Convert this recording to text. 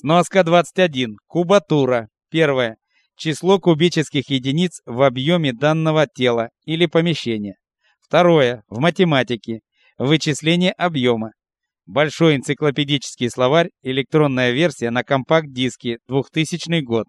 Сноска 21. Кубатура. Первое. Число кубических единиц в объеме данного тела или помещения. Второе. В математике. Вычисление объема. Большой энциклопедический словарь, электронная версия на компакт-диске, 2000 год.